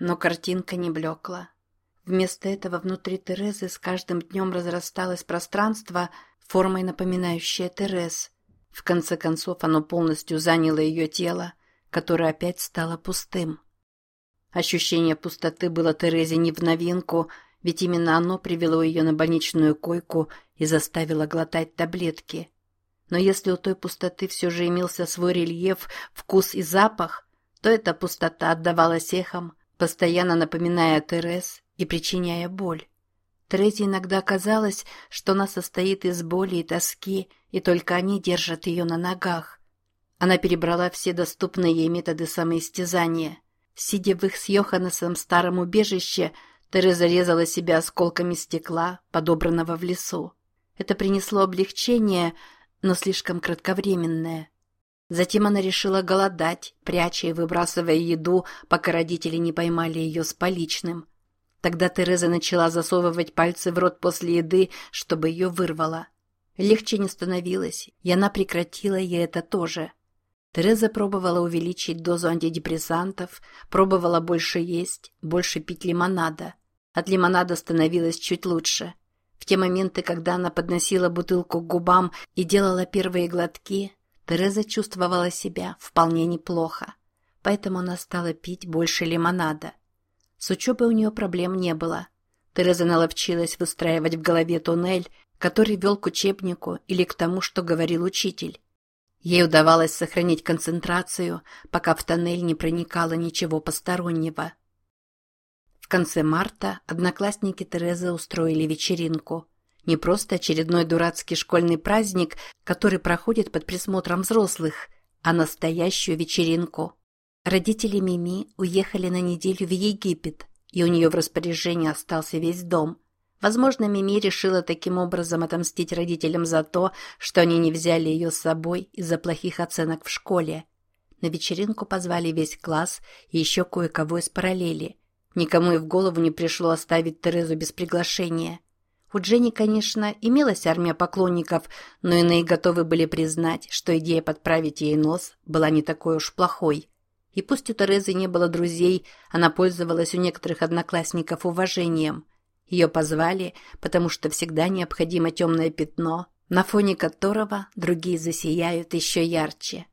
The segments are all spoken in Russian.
Но картинка не блекла. Вместо этого внутри Терезы с каждым днем разрасталось пространство, формой напоминающее Терез. В конце концов оно полностью заняло ее тело, которое опять стало пустым. Ощущение пустоты было Терезе не в новинку, ведь именно оно привело ее на больничную койку и заставило глотать таблетки. Но если у той пустоты все же имелся свой рельеф, вкус и запах, то эта пустота отдавалась эхом, постоянно напоминая о Терез и причиняя боль. Терезе иногда казалось, что она состоит из боли и тоски, и только они держат ее на ногах. Она перебрала все доступные ей методы самоистязания. Сидя в их с Йоханнесом старом убежище, Тереза резала себя осколками стекла, подобранного в лесу. Это принесло облегчение, но слишком кратковременное. Затем она решила голодать, пряча и выбрасывая еду, пока родители не поймали ее с поличным. Тогда Тереза начала засовывать пальцы в рот после еды, чтобы ее вырвало. Легче не становилось, и она прекратила и это тоже. Тереза пробовала увеличить дозу антидепрессантов, пробовала больше есть, больше пить лимонада. От лимонада становилось чуть лучше. В те моменты, когда она подносила бутылку к губам и делала первые глотки, Тереза чувствовала себя вполне неплохо. Поэтому она стала пить больше лимонада. С учебой у нее проблем не было. Тереза наловчилась выстраивать в голове туннель, который вел к учебнику или к тому, что говорил учитель. Ей удавалось сохранить концентрацию, пока в тоннель не проникало ничего постороннего. В конце марта одноклассники Терезы устроили вечеринку. Не просто очередной дурацкий школьный праздник, который проходит под присмотром взрослых, а настоящую вечеринку. Родители Мими уехали на неделю в Египет, и у нее в распоряжении остался весь дом. Возможно, Мими решила таким образом отомстить родителям за то, что они не взяли ее с собой из-за плохих оценок в школе. На вечеринку позвали весь класс и еще кое-кого из параллели. Никому и в голову не пришло оставить Терезу без приглашения. У Дженни, конечно, имелась армия поклонников, но иные готовы были признать, что идея подправить ей нос была не такой уж плохой. И пусть у Терезы не было друзей, она пользовалась у некоторых одноклассников уважением. Ее позвали, потому что всегда необходимо темное пятно, на фоне которого другие засияют еще ярче.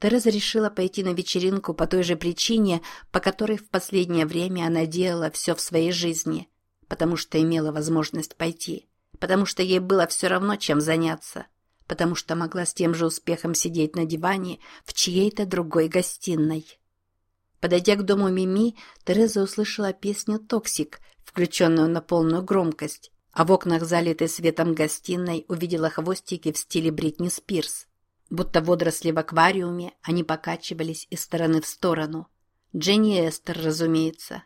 Тереза решила пойти на вечеринку по той же причине, по которой в последнее время она делала все в своей жизни, потому что имела возможность пойти, потому что ей было все равно, чем заняться, потому что могла с тем же успехом сидеть на диване в чьей-то другой гостиной. Подойдя к дому Мими, Тереза услышала песню «Toxic», включенную на полную громкость, а в окнах, залитой светом гостиной, увидела хвостики в стиле Бритни Спирс. Будто водоросли в аквариуме, они покачивались из стороны в сторону. Дженни Эстер, разумеется.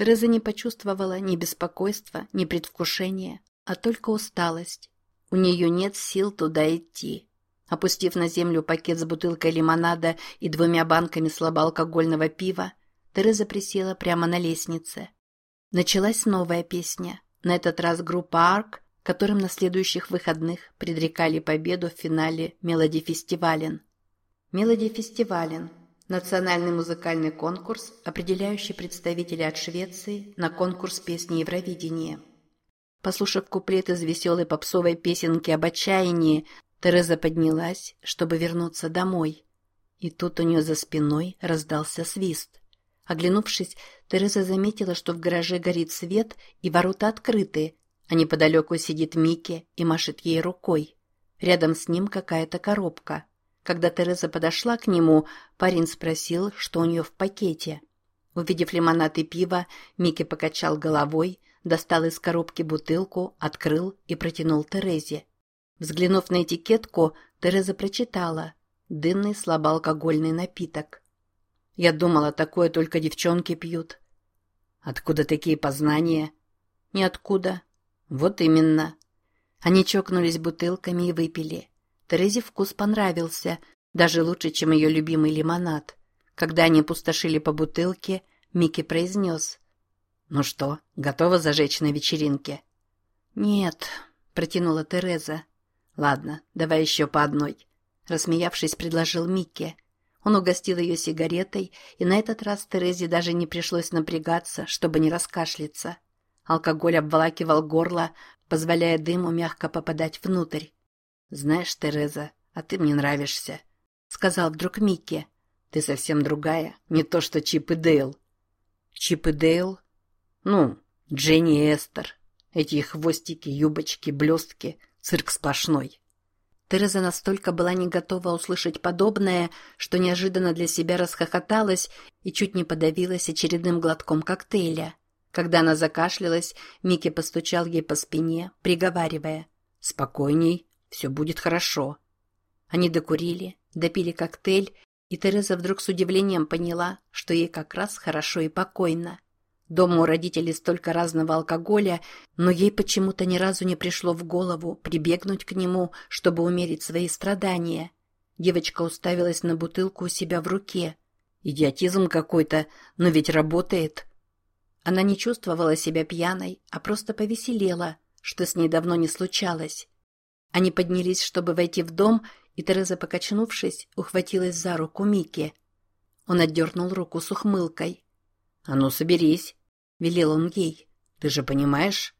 Тереза не почувствовала ни беспокойства, ни предвкушения, а только усталость. У нее нет сил туда идти. Опустив на землю пакет с бутылкой лимонада и двумя банками слабоалкогольного пива, Тереза присела прямо на лестнице. Началась новая песня. На этот раз группа «Арк», которым на следующих выходных предрекали победу в финале «Мелоди Фестивален». «Мелоди Фестивален» – национальный музыкальный конкурс, определяющий представителей от Швеции на конкурс песни Евровидения. Послушав куплет из веселой попсовой песенки об отчаянии, Тереза поднялась, чтобы вернуться домой. И тут у нее за спиной раздался свист. Оглянувшись, Тереза заметила, что в гараже горит свет и ворота открыты, а неподалеку сидит Микки и машет ей рукой. Рядом с ним какая-то коробка. Когда Тереза подошла к нему, парень спросил, что у нее в пакете. Увидев лимонад и пиво, Микки покачал головой, достал из коробки бутылку, открыл и протянул Терезе. Взглянув на этикетку, Тереза прочитала «Дынный слабоалкогольный напиток». Я думала, такое только девчонки пьют. Откуда такие познания? Ниоткуда. Вот именно. Они чокнулись бутылками и выпили. Терезе вкус понравился, даже лучше, чем ее любимый лимонад. Когда они пустошили по бутылке, Микки произнес. «Ну что, готова зажечь на вечеринке?» «Нет», — протянула Тереза. «Ладно, давай еще по одной», — рассмеявшись, предложил Микки. Он угостил ее сигаретой, и на этот раз Терезе даже не пришлось напрягаться, чтобы не раскашляться. Алкоголь обволакивал горло, позволяя дыму мягко попадать внутрь. «Знаешь, Тереза, а ты мне нравишься», — сказал вдруг Микки. «Ты совсем другая, не то что Чип и Дейл». «Чип и Дейл?» «Ну, Дженни и Эстер. Эти хвостики, юбочки, блестки, цирк сплошной». Тереза настолько была не готова услышать подобное, что неожиданно для себя расхохоталась и чуть не подавилась очередным глотком коктейля. Когда она закашлялась, Микки постучал ей по спине, приговаривая «Спокойней, все будет хорошо». Они докурили, допили коктейль, и Тереза вдруг с удивлением поняла, что ей как раз хорошо и покойно. Дома у родителей столько разного алкоголя, но ей почему-то ни разу не пришло в голову прибегнуть к нему, чтобы умерить свои страдания. Девочка уставилась на бутылку у себя в руке. «Идиотизм какой-то, но ведь работает». Она не чувствовала себя пьяной, а просто повеселела, что с ней давно не случалось. Они поднялись, чтобы войти в дом, и Тереза, покачнувшись, ухватилась за руку Мики. Он отдернул руку с ухмылкой. «А ну, соберись!» — велел он ей. «Ты же понимаешь?»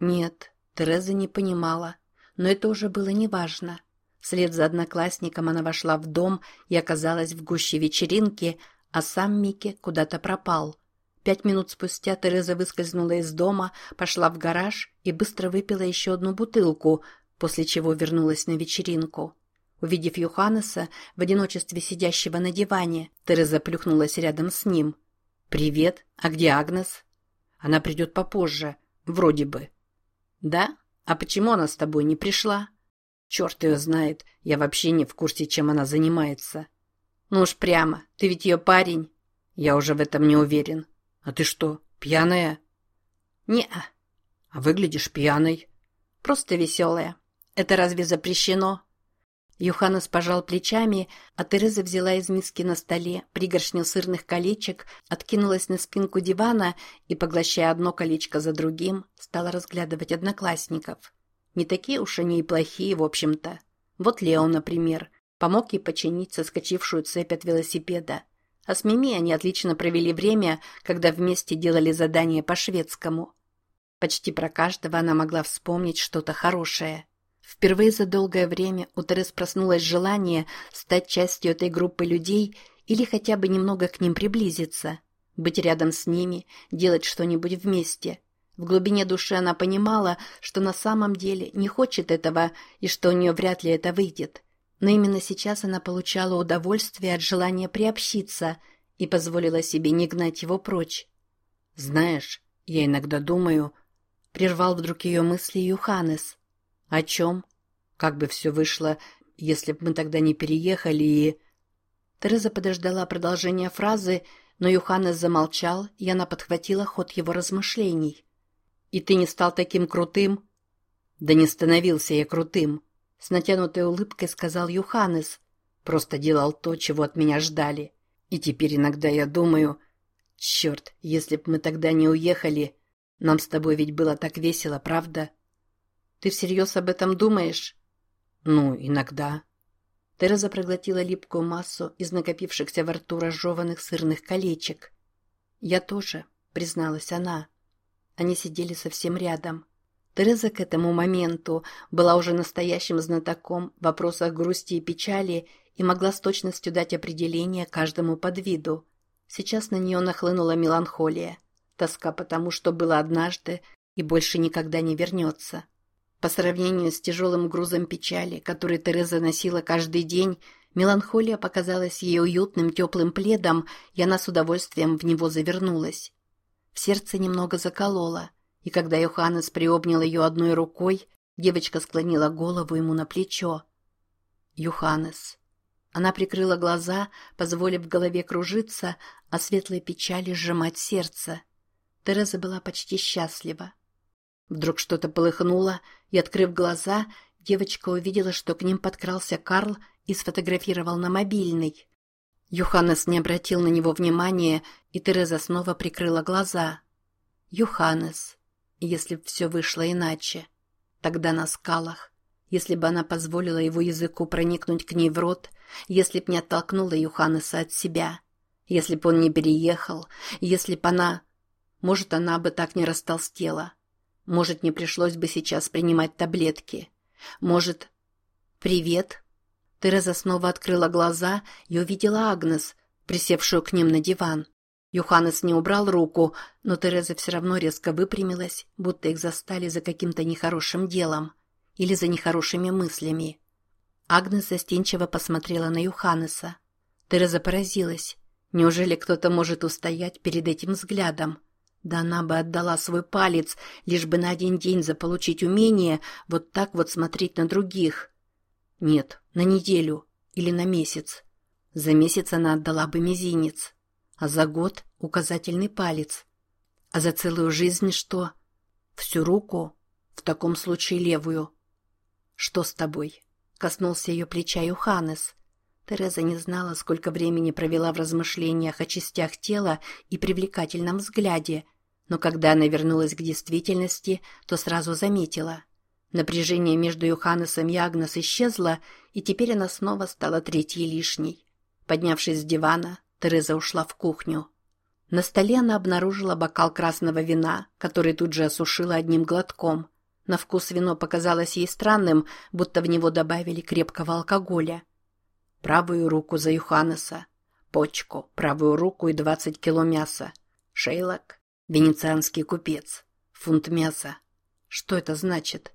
Нет, Тереза не понимала, но это уже было неважно. Вслед за одноклассником она вошла в дом и оказалась в гуще вечеринки, а сам Микки куда-то пропал. Пять минут спустя Тереза выскользнула из дома, пошла в гараж и быстро выпила еще одну бутылку, после чего вернулась на вечеринку. Увидев Юханеса, в одиночестве сидящего на диване, Тереза плюхнулась рядом с ним. «Привет, а где Агнес?» «Она придет попозже, вроде бы». «Да? А почему она с тобой не пришла?» «Черт ее знает, я вообще не в курсе, чем она занимается». «Ну уж прямо, ты ведь ее парень». «Я уже в этом не уверен», «А ты что, пьяная?» «Не-а». «А выглядишь пьяной». «Просто веселая. Это разве запрещено?» Юханес пожал плечами, а Тереза взяла из миски на столе пригоршню сырных колечек, откинулась на спинку дивана и, поглощая одно колечко за другим, стала разглядывать одноклассников. Не такие уж они и плохие, в общем-то. Вот Лео, например, помог ей починить соскочившую цепь от велосипеда. А с Мими они отлично провели время, когда вместе делали задание по шведскому. Почти про каждого она могла вспомнить что-то хорошее. Впервые за долгое время у Терес проснулось желание стать частью этой группы людей или хотя бы немного к ним приблизиться, быть рядом с ними, делать что-нибудь вместе. В глубине души она понимала, что на самом деле не хочет этого и что у нее вряд ли это выйдет. Но именно сейчас она получала удовольствие от желания приобщиться и позволила себе не гнать его прочь. «Знаешь, я иногда думаю...» — прервал вдруг ее мысли Юханес. «О чем? Как бы все вышло, если бы мы тогда не переехали и...» Тереза подождала продолжения фразы, но Юханес замолчал, и она подхватила ход его размышлений. «И ты не стал таким крутым?» «Да не становился я крутым», с натянутой улыбкой сказал Юханес. Просто делал то, чего от меня ждали. И теперь иногда я думаю... Черт, если б мы тогда не уехали... Нам с тобой ведь было так весело, правда? Ты всерьез об этом думаешь? Ну, иногда. Тереза проглотила липкую массу из накопившихся во рту разжеванных сырных колечек. Я тоже, призналась она. Они сидели совсем рядом. Тереза к этому моменту была уже настоящим знатоком в вопросах грусти и печали и могла с точностью дать определение каждому подвиду. Сейчас на нее нахлынула меланхолия, тоска по тому, что было однажды и больше никогда не вернется. По сравнению с тяжелым грузом печали, который Тереза носила каждый день, меланхолия показалась ей уютным теплым пледом, и она с удовольствием в него завернулась. В сердце немного закололо – и когда Йоханнес приобнял ее одной рукой, девочка склонила голову ему на плечо. Йоханнес. Она прикрыла глаза, позволив голове кружиться, а светлой печали сжимать сердце. Тереза была почти счастлива. Вдруг что-то полыхнуло, и, открыв глаза, девочка увидела, что к ним подкрался Карл и сфотографировал на мобильный. Юханнес не обратил на него внимания, и Тереза снова прикрыла глаза. Юханнес. Если б все вышло иначе. Тогда на скалах. Если бы она позволила его языку проникнуть к ней в рот, если б не оттолкнула Юханеса от себя, если б он не переехал, если б она... Может, она бы так не растолстела. Может, не пришлось бы сейчас принимать таблетки. Может... «Привет!» Тереза снова открыла глаза и увидела Агнес, присевшую к ним на диван. Юханес не убрал руку, но Тереза все равно резко выпрямилась, будто их застали за каким-то нехорошим делом или за нехорошими мыслями. Агнес застенчиво посмотрела на Юханеса. Тереза поразилась. Неужели кто-то может устоять перед этим взглядом? Да она бы отдала свой палец, лишь бы на один день заполучить умение вот так вот смотреть на других. Нет, на неделю или на месяц. За месяц она отдала бы мизинец, а за год — указательный палец. А за целую жизнь что? Всю руку? В таком случае левую. «Что с тобой?» — коснулся ее плеча Юханес. Тереза не знала, сколько времени провела в размышлениях о частях тела и привлекательном взгляде, но когда она вернулась к действительности, то сразу заметила. Напряжение между Юханесом и Агнес исчезло, и теперь она снова стала третьей лишней. Поднявшись с дивана, Тереза ушла в кухню. На столе она обнаружила бокал красного вина, который тут же осушила одним глотком – на вкус вино показалось ей странным, будто в него добавили крепкого алкоголя. Правую руку за Юханеса, почку, правую руку и двадцать кило мяса. Шейлок, венецианский купец, фунт мяса. Что это значит?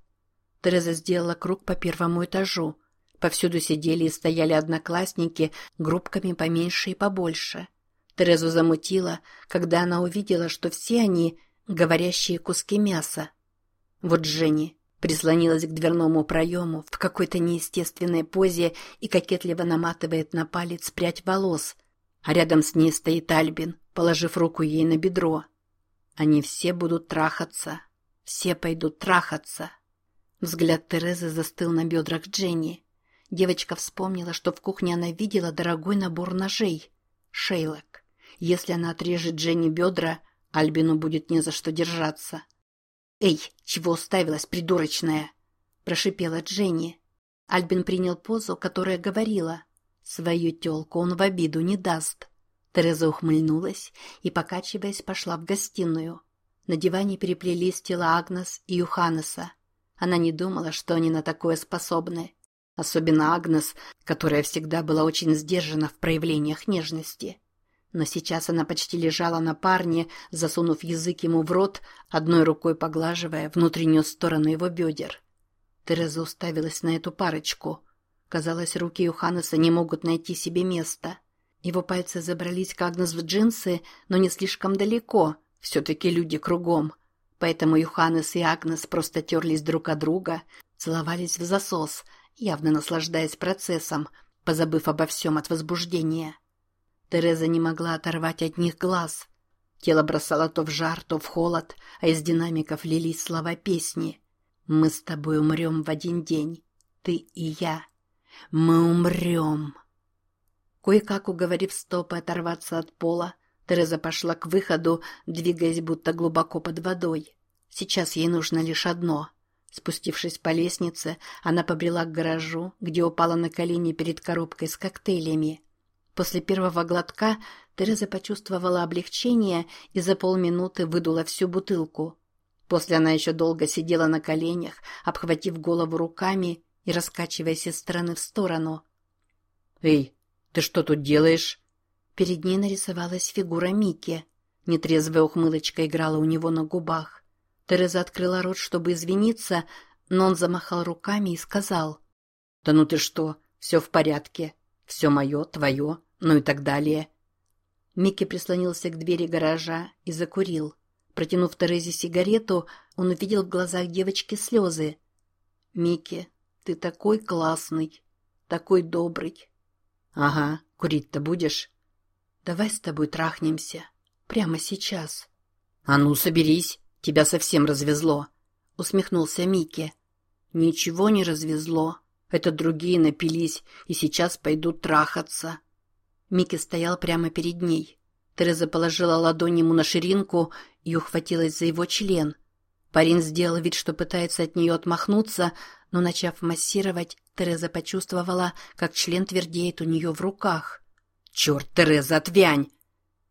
Тереза сделала круг по первому этажу. Повсюду сидели и стояли одноклассники, группками поменьше и побольше. Терезу замутило, когда она увидела, что все они — говорящие куски мяса. Вот Женни прислонилась к дверному проему в какой-то неестественной позе и кокетливо наматывает на палец прядь волос, а рядом с ней стоит Альбин, положив руку ей на бедро. Они все будут трахаться. Все пойдут трахаться. Взгляд Терезы застыл на бедрах Дженни. Девочка вспомнила, что в кухне она видела дорогой набор ножей. Шейлок. Если она отрежет Дженни бедра, Альбину будет не за что держаться. «Эй, чего уставилась, придурочная?» – прошипела Дженни. Альбин принял позу, которая говорила. «Свою тёлку он в обиду не даст». Тереза ухмыльнулась и, покачиваясь, пошла в гостиную. На диване переплелись тела Агнес и Юханеса. Она не думала, что они на такое способны. Особенно Агнес, которая всегда была очень сдержана в проявлениях нежности. Но сейчас она почти лежала на парне, засунув язык ему в рот, одной рукой поглаживая внутреннюю сторону его бедер. Тереза уставилась на эту парочку. Казалось, руки Юханеса не могут найти себе места. Его пальцы забрались к Агнес в джинсы, но не слишком далеко, все-таки люди кругом. Поэтому Юханес и Агнес просто терлись друг от друга, целовались в засос, явно наслаждаясь процессом, позабыв обо всем от возбуждения. Тереза не могла оторвать от них глаз. Тело бросало то в жар, то в холод, а из динамиков лились слова песни. «Мы с тобой умрем в один день, ты и я. Мы умрем». Кое-как уговорив стопы оторваться от пола, Тереза пошла к выходу, двигаясь будто глубоко под водой. Сейчас ей нужно лишь одно. Спустившись по лестнице, она побрела к гаражу, где упала на колени перед коробкой с коктейлями. После первого глотка Тереза почувствовала облегчение и за полминуты выдула всю бутылку. После она еще долго сидела на коленях, обхватив голову руками и раскачиваясь из стороны в сторону. «Эй, ты что тут делаешь?» Перед ней нарисовалась фигура Мики. Нетрезвая ухмылочка играла у него на губах. Тереза открыла рот, чтобы извиниться, но он замахал руками и сказал. «Да ну ты что, все в порядке. Все мое, твое, ну и так далее. Микки прислонился к двери гаража и закурил. Протянув Терезе сигарету, он увидел в глазах девочки слезы. «Микки, ты такой классный, такой добрый». «Ага, курить-то будешь?» «Давай с тобой трахнемся. Прямо сейчас». «А ну, соберись, тебя совсем развезло», — усмехнулся Микки. «Ничего не развезло. Это другие напились и сейчас пойдут трахаться». Микки стоял прямо перед ней. Тереза положила ладонь ему на ширинку и ухватилась за его член. Парень сделал вид, что пытается от нее отмахнуться, Но начав массировать, Тереза почувствовала, как член твердеет у нее в руках. «Черт, Тереза, отвянь!»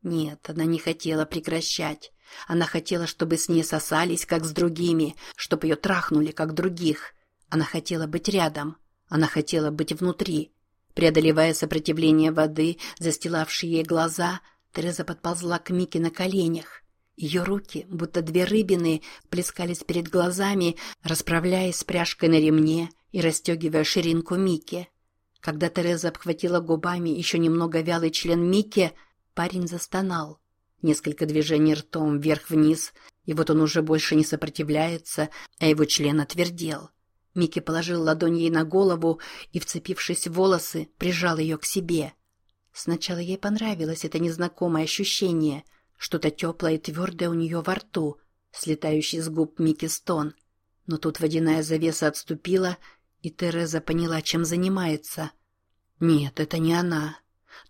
Нет, она не хотела прекращать. Она хотела, чтобы с ней сосались, как с другими, чтобы ее трахнули, как других. Она хотела быть рядом. Она хотела быть внутри. Преодолевая сопротивление воды, застилавшей ей глаза, Тереза подползла к Мике на коленях. Ее руки, будто две рыбины, плескались перед глазами, расправляясь с пряжкой на ремне и расстегивая ширинку Мики. Когда Тереза обхватила губами еще немного вялый член Мики, парень застонал. Несколько движений ртом вверх-вниз, и вот он уже больше не сопротивляется, а его член отвердел. Микки положил ладонь ей на голову и, вцепившись в волосы, прижал ее к себе. Сначала ей понравилось это незнакомое ощущение, что-то теплое и твердое у нее во рту, слетающий с губ Микки стон. Но тут водяная завеса отступила, и Тереза поняла, чем занимается. Нет, это не она.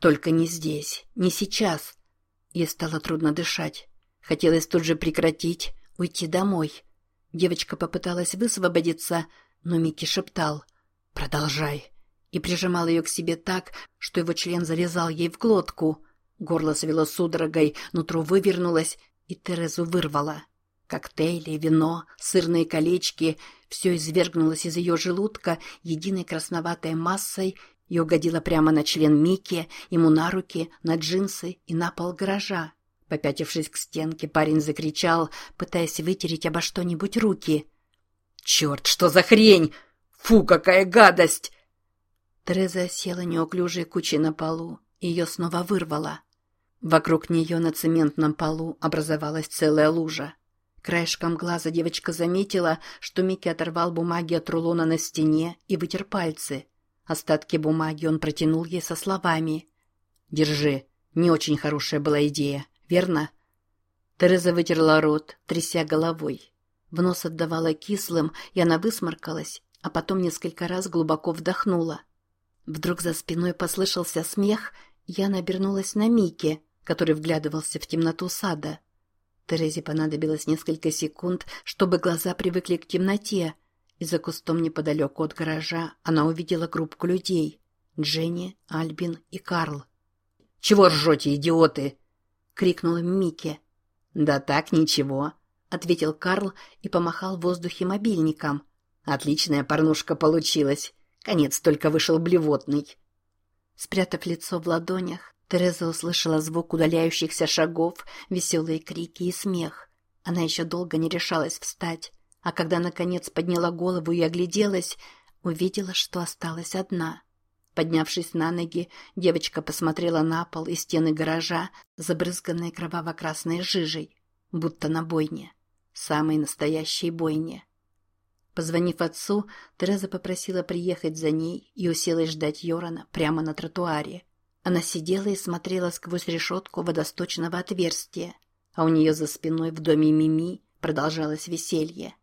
Только не здесь, не сейчас. Ей стало трудно дышать. Хотелось тут же прекратить, уйти домой. Девочка попыталась высвободиться, но Микки шептал «Продолжай» и прижимал ее к себе так, что его член залезал ей в глотку. Горло свело судорогой, нутро вывернулось, и Терезу вырвало. Коктейли, вино, сырные колечки — все извергнулось из ее желудка единой красноватой массой и угодило прямо на член Микки, ему на руки, на джинсы и на пол гаража. Попятившись к стенке, парень закричал, пытаясь вытереть обо что-нибудь руки. «Черт, что за хрень! Фу, какая гадость!» Тереза села неуклюжей кучей на полу, ее снова вырвало. Вокруг нее на цементном полу образовалась целая лужа. Краешком глаза девочка заметила, что Микки оторвал бумаги от рулона на стене и вытер пальцы. Остатки бумаги он протянул ей со словами. «Держи. Не очень хорошая была идея, верно?» Тереза вытерла рот, тряся головой. В нос отдавала кислым, и она высморкалась, а потом несколько раз глубоко вдохнула. Вдруг за спиной послышался смех, она обернулась на Мике, который вглядывался в темноту сада. Терезе понадобилось несколько секунд, чтобы глаза привыкли к темноте, и за кустом неподалеку от гаража она увидела группку людей — Дженни, Альбин и Карл. «Чего ржете, идиоты?» — крикнула Микки. «Да так, ничего», ответил Карл и помахал в воздухе мобильником. Отличная порнушка получилась. Конец только вышел блевотный. Спрятав лицо в ладонях, Тереза услышала звук удаляющихся шагов, веселые крики и смех. Она еще долго не решалась встать, а когда, наконец, подняла голову и огляделась, увидела, что осталась одна. Поднявшись на ноги, девочка посмотрела на пол и стены гаража, забрызганные кроваво-красной жижей, будто на бойне самой настоящей бойне. Позвонив отцу, Тереза попросила приехать за ней и уселась ждать Йорана прямо на тротуаре. Она сидела и смотрела сквозь решетку водосточного отверстия, а у нее за спиной в доме Мими продолжалось веселье.